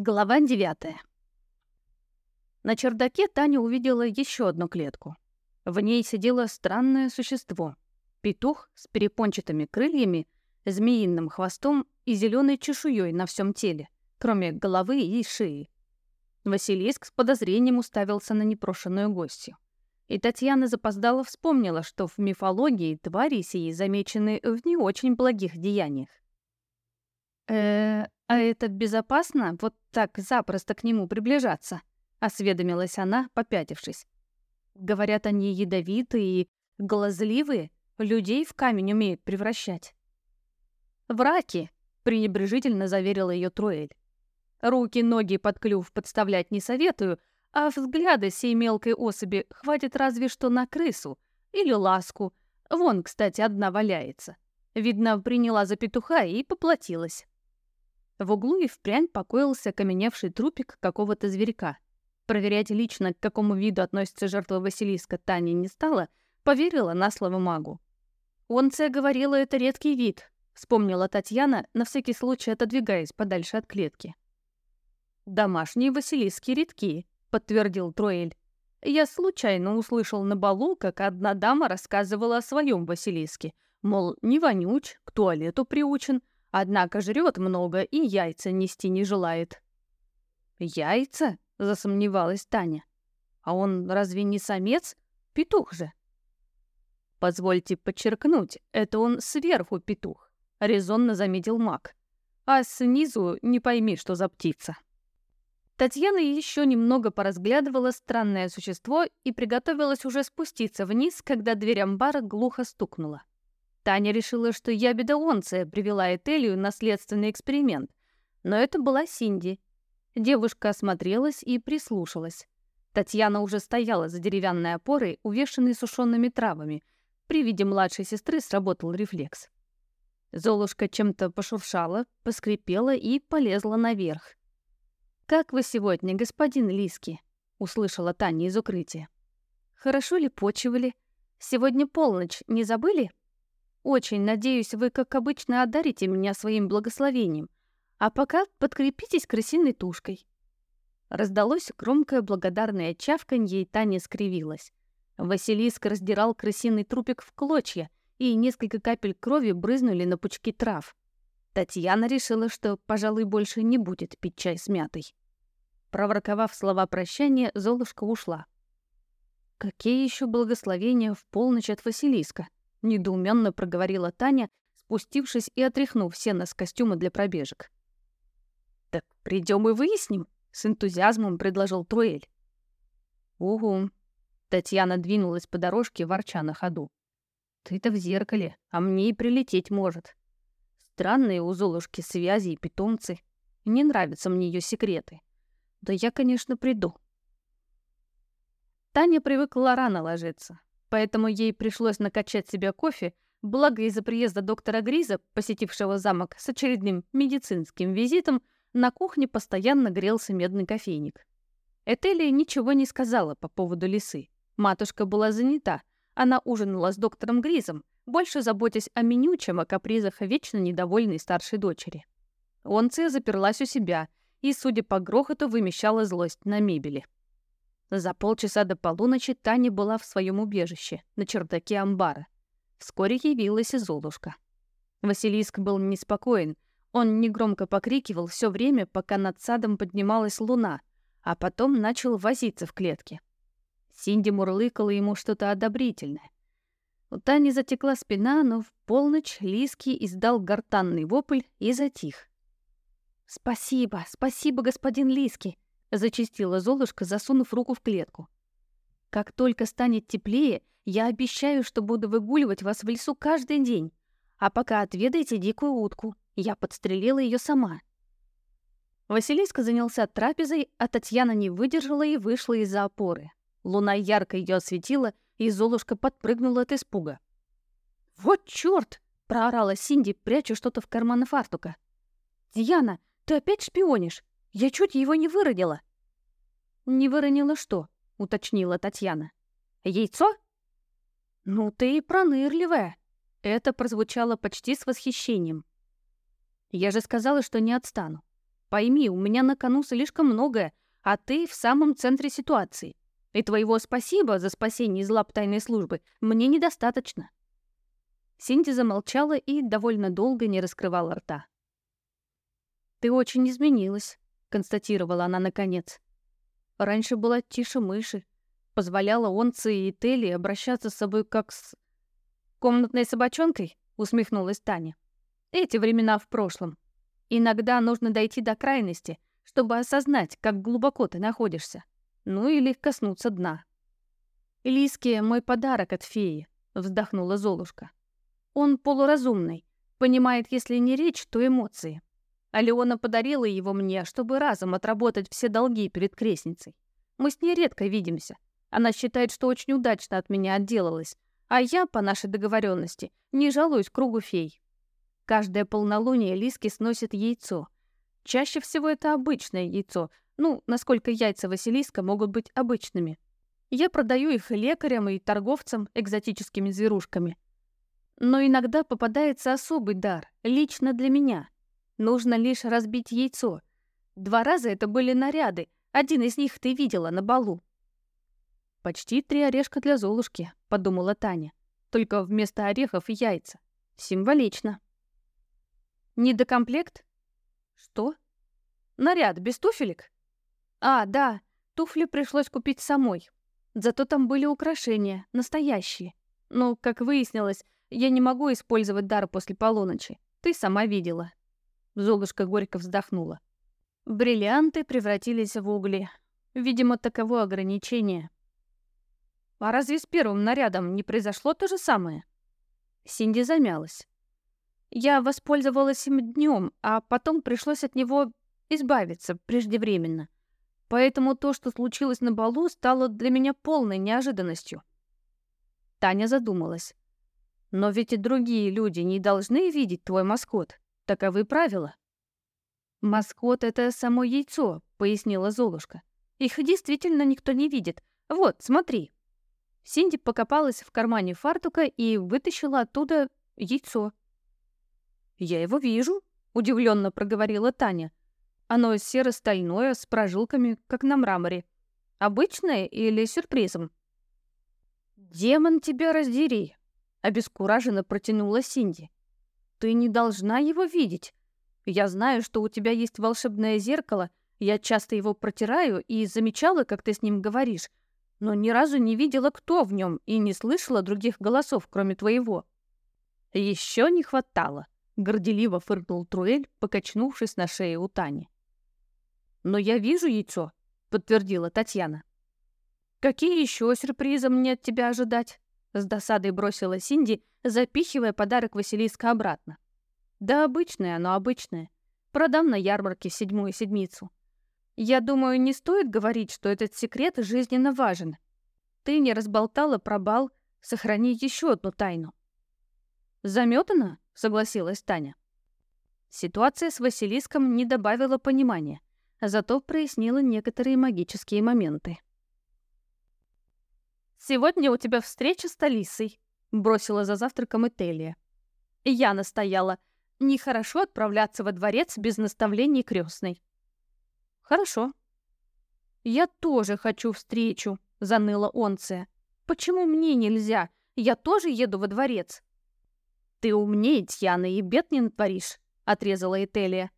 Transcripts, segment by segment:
Глава 9. На чердаке Таня увидела еще одну клетку. В ней сидело странное существо. Петух с перепончатыми крыльями, змеиным хвостом и зеленой чешуей на всем теле, кроме головы и шеи. Василиск с подозрением уставился на непрошенную гостью. И Татьяна запоздала вспомнила, что в мифологии твари сии замечены в не очень благих деяниях. «Э-э...» «А это безопасно, вот так запросто к нему приближаться?» — осведомилась она, попятившись. «Говорят, они ядовитые и глазливые, людей в камень умеют превращать». «Враки!» — пренебрежительно заверила ее Троэль. «Руки, ноги под клюв подставлять не советую, а взгляды сей мелкой особи хватит разве что на крысу или ласку. Вон, кстати, одна валяется. Видно, приняла за петуха и поплатилась». В углу и впрямь покоился окаменевший трупик какого-то зверька. Проверять лично, к какому виду относится жертва Василиска, Таня не стала, поверила на слово магу. «Онция говорила, это редкий вид», — вспомнила Татьяна, на всякий случай отодвигаясь подальше от клетки. «Домашние Василиски редки», — подтвердил Троэль. «Я случайно услышал на балу, как одна дама рассказывала о своем Василиске, мол, не вонюч, к туалету приучен, Однако жрет много и яйца нести не желает. «Яйца?» — засомневалась Таня. «А он разве не самец? Петух же!» «Позвольте подчеркнуть, это он сверху петух», — резонно заметил маг. «А снизу не пойми, что за птица». Татьяна еще немного поразглядывала странное существо и приготовилась уже спуститься вниз, когда дверь амбара глухо стукнула. Таня решила, что ябеда Онция привела Этелию на следственный эксперимент. Но это была Синди. Девушка осмотрелась и прислушалась. Татьяна уже стояла за деревянной опорой, увешанной сушеными травами. При виде младшей сестры сработал рефлекс. Золушка чем-то пошуршала, поскрипела и полезла наверх. «Как вы сегодня, господин Лиски?» — услышала Таня из укрытия. «Хорошо ли почивали? Сегодня полночь, не забыли?» Очень надеюсь, вы, как обычно, одарите меня своим благословением. А пока подкрепитесь крысиной тушкой». Раздалось громкое благодарное чавканье, и Таня скривилась. Василиск раздирал крысиный трупик в клочья, и несколько капель крови брызнули на пучки трав. Татьяна решила, что, пожалуй, больше не будет пить чай с мятой. Проворковав слова прощания, Золушка ушла. Какие еще благословения в полночь от Василиска? недоуменно проговорила Таня, спустившись и отряхнув сено с костюма для пробежек. «Так придем и выясним», — с энтузиазмом предложил Труэль. «Угу», — Татьяна двинулась по дорожке, ворча на ходу. «Ты-то в зеркале, а мне и прилететь может. Странные у Золушки связи и питомцы. Не нравятся мне ее секреты. Да я, конечно, приду». Таня привыкла рано ложиться, поэтому ей пришлось накачать себе кофе, благо из-за приезда доктора Гриза, посетившего замок с очередным медицинским визитом, на кухне постоянно грелся медный кофейник. Этелия ничего не сказала по поводу лисы. Матушка была занята. Она ужинала с доктором Гризом, больше заботясь о меню, чем о капризах вечно недовольной старшей дочери. Онция заперлась у себя и, судя по грохоту, вымещала злость на мебели. За полчаса до полуночи Таня была в своем убежище, на чердаке амбара. Вскоре явилась и Золушка. Василиск был неспокоен. Он негромко покрикивал все время, пока над садом поднималась луна, а потом начал возиться в клетке. Синди мурлыкала ему что-то одобрительное. У Тани затекла спина, но в полночь Лиски издал гортанный вопль и затих. «Спасибо, спасибо, господин Лиски зачастила Золушка, засунув руку в клетку. «Как только станет теплее, я обещаю, что буду выгуливать вас в лесу каждый день. А пока отведайте дикую утку. Я подстрелила ее сама». Василиска занялся трапезой, а Татьяна не выдержала и вышла из-за опоры. Луна ярко ее осветила, и Золушка подпрыгнула от испуга. «Вот чёрт!» — проорала Синди, пряча что-то в карман фартука. «Диана, ты опять шпионишь? Я чуть его не выронила. Не выронила что? уточнила Татьяна. Яйцо? Ну ты и пронырливая. Это прозвучало почти с восхищением. Я же сказала, что не отстану. Пойми, у меня на кону слишком многое, а ты в самом центре ситуации. И твоего спасибо за спасение из лап тайной службы мне недостаточно. Синтия замолчала и довольно долго не раскрывала рта. «Ты очень изменилась», констатировала она наконец. Раньше была тише мыши, позволяла Онце и Тели обращаться с собой как с... «Комнатной собачонкой?» — усмехнулась Таня. «Эти времена в прошлом. Иногда нужно дойти до крайности, чтобы осознать, как глубоко ты находишься. Ну или коснуться дна». «Лиски — мой подарок от феи», — вздохнула Золушка. «Он полуразумный, понимает, если не речь, то эмоции. Алеона подарила его мне, чтобы разом отработать все долги перед крестницей. Мы с ней редко видимся. Она считает, что очень удачно от меня отделалась, а я, по нашей договоренности, не жалуюсь кругу фей. Каждое полнолуние Лиски сносит яйцо. Чаще всего это обычное яйцо, ну, насколько яйца Василиска могут быть обычными. Я продаю их лекарям, и торговцам экзотическими зверушками. Но иногда попадается особый дар, лично для меня — Нужно лишь разбить яйцо. Два раза это были наряды. Один из них ты видела на балу. «Почти три орешка для Золушки», — подумала Таня. «Только вместо орехов яйца. Символично». «Недокомплект?» «Что? Наряд без туфелек?» «А, да, туфли пришлось купить самой. Зато там были украшения, настоящие. Но, как выяснилось, я не могу использовать дар после полуночи. Ты сама видела». Золушка горько вздохнула. Бриллианты превратились в угли. Видимо, таково ограничение. А разве с первым нарядом не произошло то же самое? Синди замялась. Я воспользовалась им днем, а потом пришлось от него избавиться преждевременно. Поэтому то, что случилось на балу, стало для меня полной неожиданностью. Таня задумалась. Но ведь и другие люди не должны видеть твой маскот. Таковы правила. «Маскот — это само яйцо», — пояснила Золушка. «Их действительно никто не видит. Вот, смотри». Синди покопалась в кармане фартука и вытащила оттуда яйцо. «Я его вижу», — удивленно проговорила Таня. «Оно серо-стальное, с прожилками, как на мраморе. Обычное или сюрпризом?» «Демон тебя раздери!» — обескураженно протянула Синди. Ты не должна его видеть. Я знаю, что у тебя есть волшебное зеркало, я часто его протираю и замечала, как ты с ним говоришь, но ни разу не видела, кто в нем, и не слышала других голосов, кроме твоего». Еще не хватало», — горделиво фыркнул Труэль, покачнувшись на шее у Тани. «Но я вижу яйцо», — подтвердила Татьяна. «Какие еще сюрпризы мне от тебя ожидать?» С досадой бросила Синди, запихивая подарок Василиска обратно. Да обычное оно обычное. Продам на ярмарке седьмую седмицу. Я думаю, не стоит говорить, что этот секрет жизненно важен. Ты не разболтала про бал, сохрани еще одну тайну. Заметана? согласилась Таня. Ситуация с Василиском не добавила понимания, зато прояснила некоторые магические моменты. «Сегодня у тебя встреча с Талисой», — бросила за завтраком Этелия. Я настояла. Нехорошо отправляться во дворец без наставлений крестной. «Хорошо». «Я тоже хочу встречу», — заныла Онция. «Почему мне нельзя? Я тоже еду во дворец». «Ты умнее, Тьяна, и бед не натворишь», — отрезала Этелия.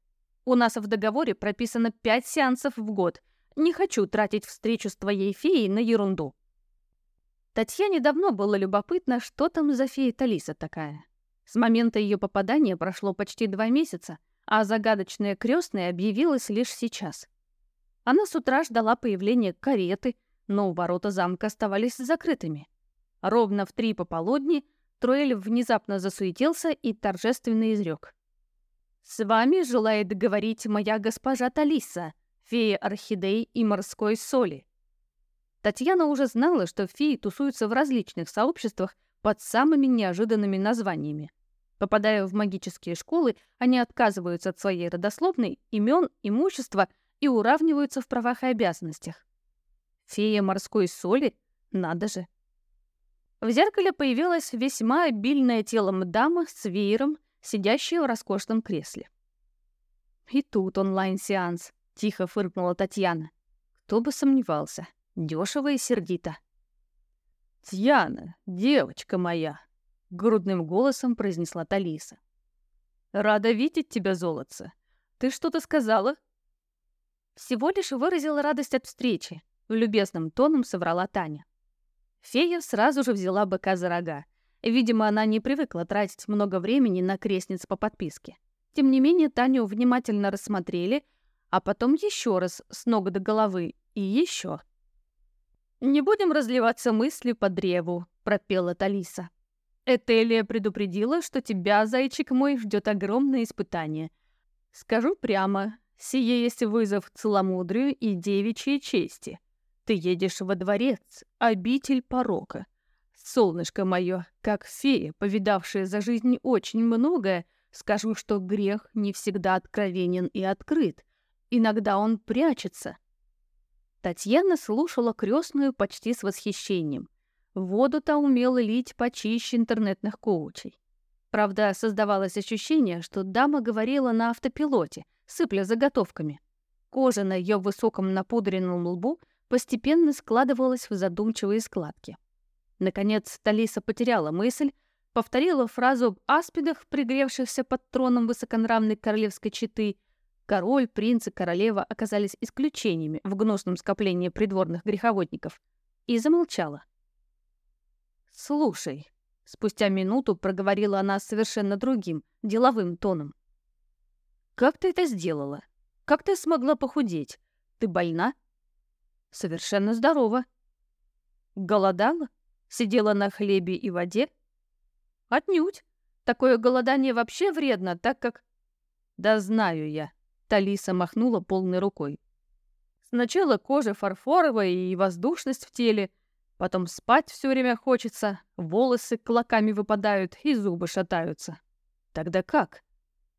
«У нас в договоре прописано пять сеансов в год. Не хочу тратить встречу с твоей феей на ерунду». Татьяне давно было любопытно, что там за фея Талиса такая. С момента ее попадания прошло почти два месяца, а загадочная крестная объявилась лишь сейчас. Она с утра ждала появления кареты, но ворота замка оставались закрытыми. Ровно в три пополудни Троэль внезапно засуетился и торжественно изрек. «С вами желает говорить моя госпожа Талиса, фея Орхидей и морской соли. Татьяна уже знала, что феи тусуются в различных сообществах под самыми неожиданными названиями. Попадая в магические школы, они отказываются от своей родословной, имен, имущества и уравниваются в правах и обязанностях. Фея морской соли? Надо же! В зеркале появилось весьма обильное телом дама с веером, сидящая в роскошном кресле. «И тут онлайн-сеанс», — тихо фыркнула Татьяна. «Кто бы сомневался» дешево и сердито. «Тьяна, девочка моя!» — грудным голосом произнесла Талиса. «Рада видеть тебя, золотце. Ты что-то сказала?» Всего лишь выразила радость от встречи, любезным тоном соврала Таня. Фея сразу же взяла быка за рога. Видимо, она не привыкла тратить много времени на крестниц по подписке. Тем не менее, Таню внимательно рассмотрели, а потом еще раз с ног до головы и еще. «Не будем разливаться мысли по древу», — пропела Талиса. «Этелия предупредила, что тебя, зайчик мой, ждет огромное испытание. Скажу прямо, сие есть вызов целомудрию и девичьей чести. Ты едешь во дворец, обитель порока. Солнышко мое, как фея, повидавшая за жизнь очень многое, скажу, что грех не всегда откровенен и открыт. Иногда он прячется, Татьяна слушала крестную почти с восхищением. Воду-то умела лить почище интернетных коучей. Правда, создавалось ощущение, что дама говорила на автопилоте, сыпля заготовками. Кожа на ее высоком напудренном лбу постепенно складывалась в задумчивые складки. Наконец, Талиса потеряла мысль, повторила фразу об аспидах, пригревшихся под троном высоконравной королевской четы — Король, принц и королева оказались исключениями в гнусном скоплении придворных греховодников. И замолчала. «Слушай», — спустя минуту проговорила она совершенно другим, деловым тоном. «Как ты это сделала? Как ты смогла похудеть? Ты больна?» «Совершенно здорова». «Голодала? Сидела на хлебе и воде?» «Отнюдь. Такое голодание вообще вредно, так как...» «Да знаю я», Талиса махнула полной рукой. Сначала кожа фарфоровая и воздушность в теле, потом спать все время хочется, волосы клоками выпадают и зубы шатаются. Тогда как?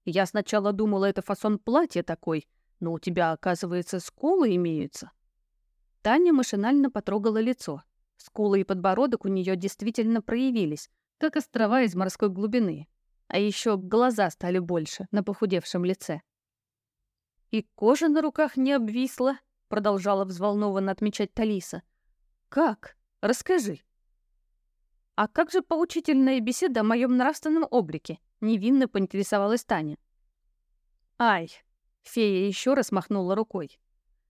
Я сначала думала, это фасон платья такой, но у тебя, оказывается, скулы имеются. Таня машинально потрогала лицо. Скулы и подбородок у нее действительно проявились, как острова из морской глубины. А еще глаза стали больше на похудевшем лице. «И кожа на руках не обвисла», — продолжала взволнованно отмечать Талиса. «Как? Расскажи». «А как же поучительная беседа о моем нравственном облике?» — невинно поинтересовалась Таня. «Ай!» — фея еще раз махнула рукой.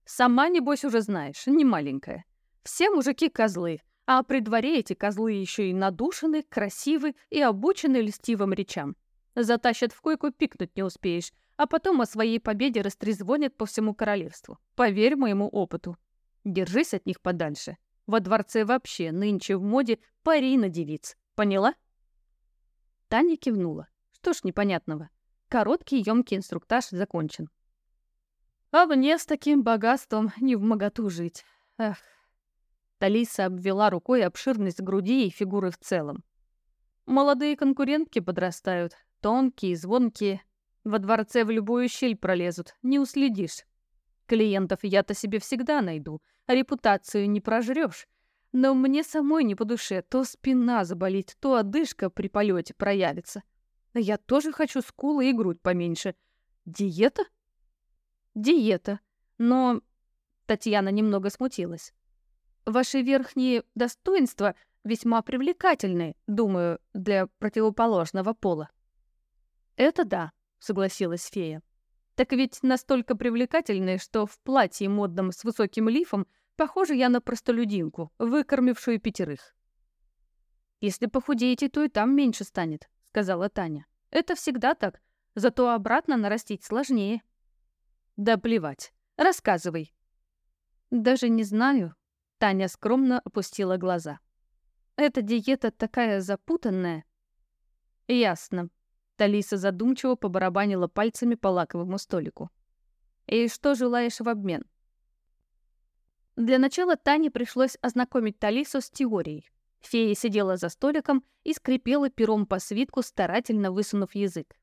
«Сама, небось, уже знаешь, не маленькая. Все мужики козлы, а при дворе эти козлы еще и надушены, красивы и обучены льстивым речам. Затащат в койку, пикнуть не успеешь, а потом о своей победе растрезвонят по всему королевству. Поверь моему опыту. Держись от них подальше. Во дворце вообще нынче в моде пари на девиц. Поняла? Таня кивнула. Что ж непонятного. Короткий емкий инструктаж закончен. А мне с таким богатством не в моготу жить. Эх. Талиса обвела рукой обширность груди и фигуры в целом. Молодые конкурентки подрастают. Тонкие, звонкие. Во дворце в любую щель пролезут, не уследишь. Клиентов я-то себе всегда найду, а репутацию не прожрёшь. Но мне самой не по душе, то спина заболит, то одышка при полете проявится. Я тоже хочу скулы и грудь поменьше. Диета? Диета. Но... Татьяна немного смутилась. Ваши верхние достоинства весьма привлекательны, думаю, для противоположного пола. «Это да», — согласилась фея. «Так ведь настолько привлекательной, что в платье модном с высоким лифом похожа я на простолюдинку, выкормившую пятерых». «Если похудеете, то и там меньше станет», — сказала Таня. «Это всегда так, зато обратно нарастить сложнее». «Да плевать. Рассказывай». «Даже не знаю», — Таня скромно опустила глаза. «Эта диета такая запутанная». «Ясно», Талиса задумчиво побарабанила пальцами по лаковому столику. «И что желаешь в обмен?» Для начала Тане пришлось ознакомить Талису с теорией. Фея сидела за столиком и скрипела пером по свитку, старательно высунув язык.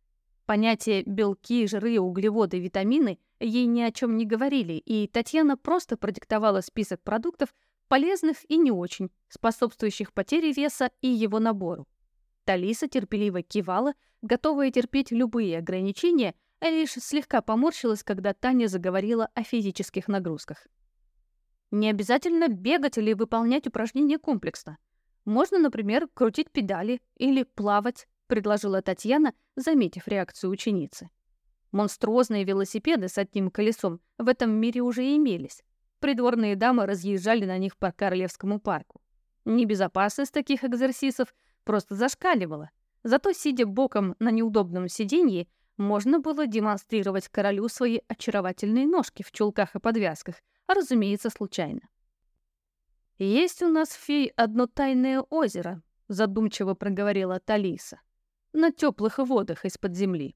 Понятия «белки», «жиры», «углеводы», «витамины» ей ни о чем не говорили, и Татьяна просто продиктовала список продуктов, полезных и не очень, способствующих потере веса и его набору. Талиса терпеливо кивала, готовая терпеть любые ограничения, а лишь слегка поморщилась, когда Таня заговорила о физических нагрузках. Не обязательно бегать или выполнять упражнения комплексно. Можно, например, крутить педали или плавать, предложила Татьяна, заметив реакцию ученицы. Монструозные велосипеды с одним колесом в этом мире уже имелись. Придворные дамы разъезжали на них по Королевскому парку. Небезопасность таких экзерсисов просто зашкаливала. Зато, сидя боком на неудобном сиденье, можно было демонстрировать королю свои очаровательные ножки в чулках и подвязках, а, разумеется, случайно. «Есть у нас, фей, одно тайное озеро», — задумчиво проговорила Талиса, — «на теплых водах из-под земли».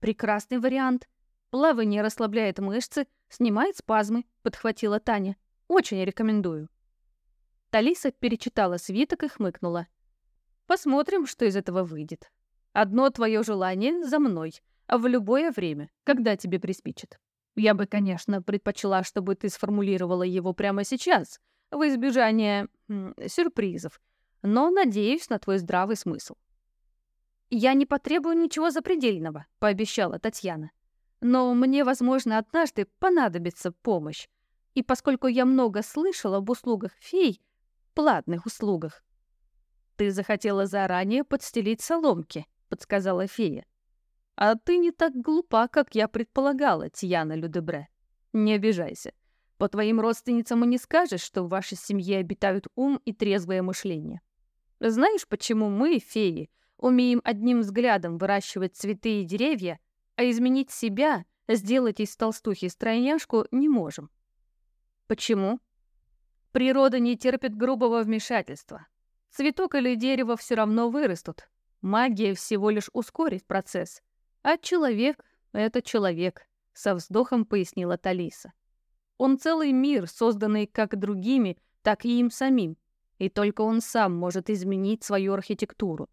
«Прекрасный вариант. Плавание расслабляет мышцы, снимает спазмы», — подхватила Таня. «Очень рекомендую». Талиса перечитала свиток и хмыкнула — Посмотрим, что из этого выйдет. Одно твое желание за мной, а в любое время, когда тебе приспичит. Я бы, конечно, предпочла, чтобы ты сформулировала его прямо сейчас, в избежание сюрпризов, но надеюсь на твой здравый смысл. «Я не потребую ничего запредельного», — пообещала Татьяна. «Но мне, возможно, однажды понадобится помощь. И поскольку я много слышала об услугах фей, платных услугах, «Ты захотела заранее подстелить соломки», — подсказала фея. «А ты не так глупа, как я предполагала, Тьяна Людебре. Не обижайся. По твоим родственницам и не скажешь, что в вашей семье обитают ум и трезвое мышление. Знаешь, почему мы, феи, умеем одним взглядом выращивать цветы и деревья, а изменить себя, сделать из толстухи стройняшку, не можем?» «Почему?» «Природа не терпит грубого вмешательства. Цветок или дерево все равно вырастут. Магия всего лишь ускорит процесс. А человек — это человек, — со вздохом пояснила Талиса. Он целый мир, созданный как другими, так и им самим. И только он сам может изменить свою архитектуру.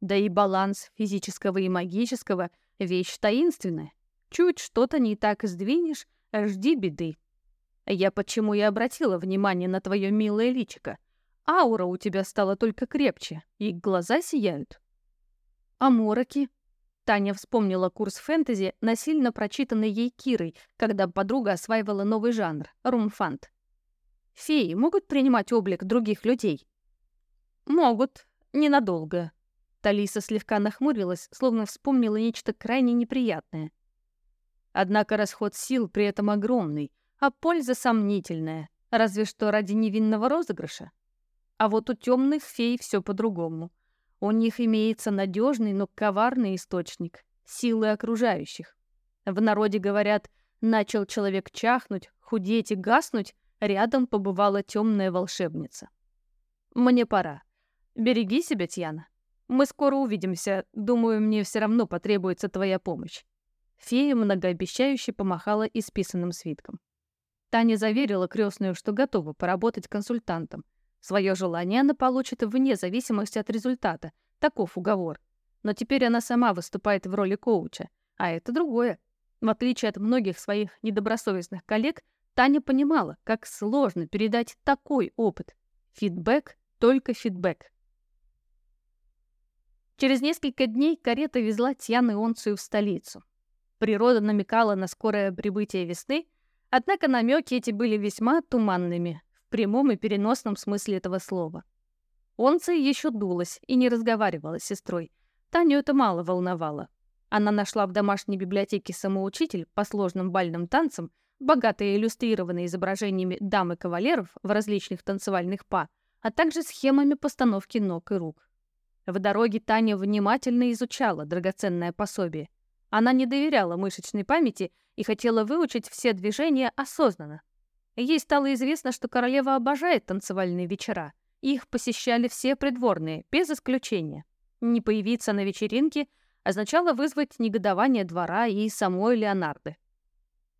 Да и баланс физического и магического — вещь таинственная. Чуть что-то не так сдвинешь, жди беды. Я почему и обратила внимание на твое милое личико — Аура у тебя стала только крепче, и глаза сияют. А мороки? Таня вспомнила курс фэнтези, насильно прочитанный ей Кирой, когда подруга осваивала новый жанр — румфант. Феи могут принимать облик других людей? Могут. Ненадолго. Талиса слегка нахмурилась, словно вспомнила нечто крайне неприятное. Однако расход сил при этом огромный, а польза сомнительная, разве что ради невинного розыгрыша а вот у темных фей все по-другому. У них имеется надежный, но коварный источник — силы окружающих. В народе говорят, начал человек чахнуть, худеть и гаснуть, рядом побывала темная волшебница. «Мне пора. Береги себя, Тьяна. Мы скоро увидимся. Думаю, мне все равно потребуется твоя помощь». Фея многообещающе помахала исписанным свитком. Таня заверила крестную, что готова поработать консультантом — Свое желание она получит вне зависимости от результата, таков уговор. Но теперь она сама выступает в роли коуча, а это другое. В отличие от многих своих недобросовестных коллег, Таня понимала, как сложно передать такой опыт. Фидбэк — только фидбэк. Через несколько дней карета везла Тьян Ионцию в столицу. Природа намекала на скорое прибытие весны, однако намеки эти были весьма туманными — прямом и переносном смысле этого слова. Онца еще дулась и не разговаривала с сестрой. Таню это мало волновало. Она нашла в домашней библиотеке самоучитель по сложным бальным танцам, богатые иллюстрированные изображениями дам и кавалеров в различных танцевальных па, а также схемами постановки ног и рук. В дороге Таня внимательно изучала драгоценное пособие. Она не доверяла мышечной памяти и хотела выучить все движения осознанно, Ей стало известно, что королева обожает танцевальные вечера. Их посещали все придворные, без исключения. Не появиться на вечеринке означало вызвать негодование двора и самой Леонарды.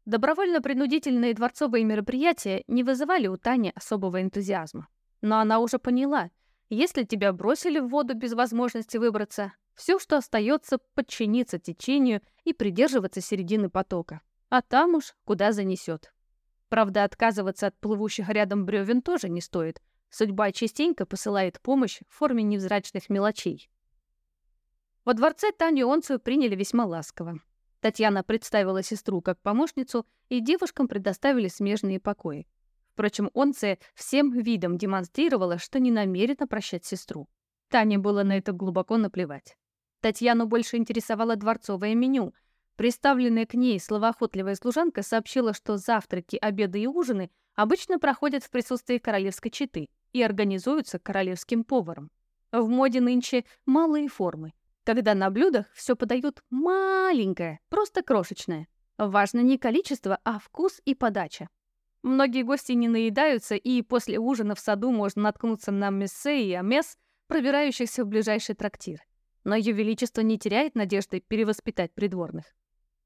Добровольно-принудительные дворцовые мероприятия не вызывали у Тани особого энтузиазма. Но она уже поняла, если тебя бросили в воду без возможности выбраться, все, что остается, подчиниться течению и придерживаться середины потока. А там уж куда занесет. Правда, отказываться от плывущих рядом бревен тоже не стоит. Судьба частенько посылает помощь в форме невзрачных мелочей. Во дворце Таню и Онцию приняли весьма ласково. Татьяна представила сестру как помощницу, и девушкам предоставили смежные покои. Впрочем, Онция всем видом демонстрировала, что не намерена прощать сестру. Тане было на это глубоко наплевать. Татьяну больше интересовало дворцовое меню — Представленная к ней словоохотливая служанка сообщила, что завтраки, обеды и ужины обычно проходят в присутствии королевской четы и организуются королевским поваром. В моде нынче малые формы, когда на блюдах все подают маленькое, просто крошечное. Важно не количество, а вкус и подача. Многие гости не наедаются, и после ужина в саду можно наткнуться на мессе и амес, пробирающихся в ближайший трактир. Но ее величество не теряет надежды перевоспитать придворных.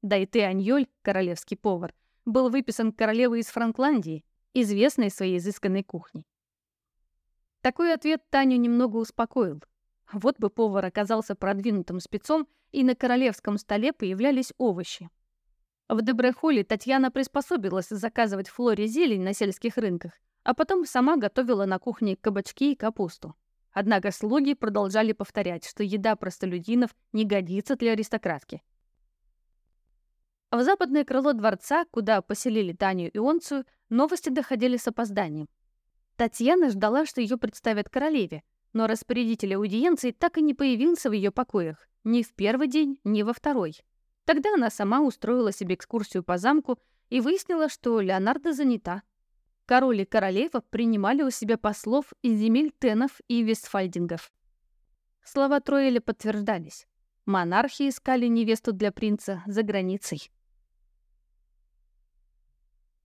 Дай-ты Дайтеаньёль, королевский повар, был выписан королевой из Франкландии, известной своей изысканной кухней. Такой ответ Таню немного успокоил. Вот бы повар оказался продвинутым спецом, и на королевском столе появлялись овощи. В Дебрехоле Татьяна приспособилась заказывать Флоре зелень на сельских рынках, а потом сама готовила на кухне кабачки и капусту. Однако слуги продолжали повторять, что еда простолюдинов не годится для аристократки – а в западное крыло дворца, куда поселили Таню и Онцию, новости доходили с опозданием. Татьяна ждала, что ее представят королеве, но распорядитель аудиенции так и не появился в ее покоях, ни в первый день, ни во второй. Тогда она сама устроила себе экскурсию по замку и выяснила, что Леонардо занята. Король и королева принимали у себя послов из земель Тенов и Вестфальдингов. Слова Троэля подтверждались. Монархи искали невесту для принца за границей.